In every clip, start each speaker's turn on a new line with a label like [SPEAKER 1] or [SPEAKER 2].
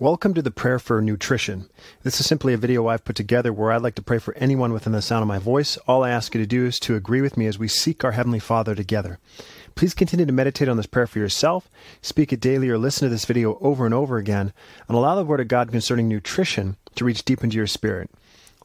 [SPEAKER 1] Welcome to the Prayer for Nutrition. This is simply a video I've put together where I'd like to pray for anyone within the sound of my voice. All I ask you to do is to agree with me as we seek our Heavenly Father together. Please continue to meditate on this prayer for yourself, speak it daily, or listen to this video over and over again, and allow the Word of God concerning nutrition to reach deep into your spirit.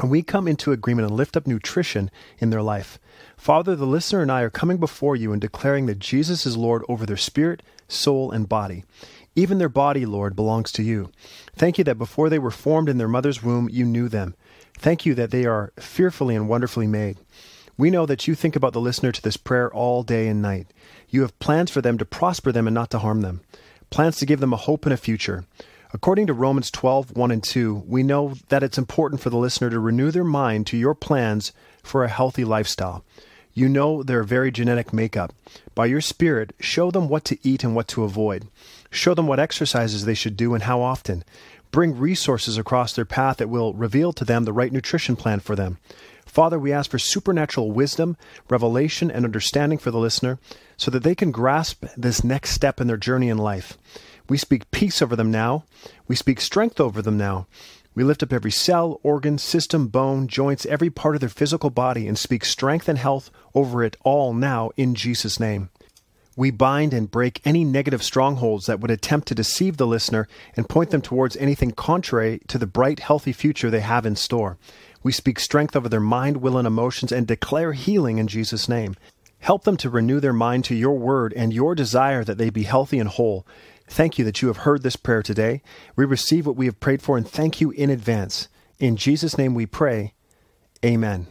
[SPEAKER 1] and we come into agreement and lift up nutrition in their life. Father, the listener and I are coming before you and declaring that Jesus is Lord over their spirit, soul, and body. Even their body, Lord, belongs to you. Thank you that before they were formed in their mother's womb, you knew them. Thank you that they are fearfully and wonderfully made. We know that you think about the listener to this prayer all day and night. You have plans for them to prosper them and not to harm them, plans to give them a hope and a future. According to Romans 12, 1 and 2, we know that it's important for the listener to renew their mind to your plans for a healthy lifestyle. You know their very genetic makeup. By your Spirit, show them what to eat and what to avoid. Show them what exercises they should do and how often. Bring resources across their path that will reveal to them the right nutrition plan for them. Father, we ask for supernatural wisdom, revelation, and understanding for the listener so that they can grasp this next step in their journey in life. We speak peace over them now. We speak strength over them now. We lift up every cell, organ, system, bone, joints, every part of their physical body, and speak strength and health over it all now in Jesus' name. We bind and break any negative strongholds that would attempt to deceive the listener and point them towards anything contrary to the bright, healthy future they have in store. We speak strength over their mind, will, and emotions and declare healing in Jesus' name. Help them to renew their mind to your word and your desire that they be healthy and whole. Thank you that you have heard this prayer today. We receive what we have prayed for and thank you in advance. In Jesus' name we pray. Amen.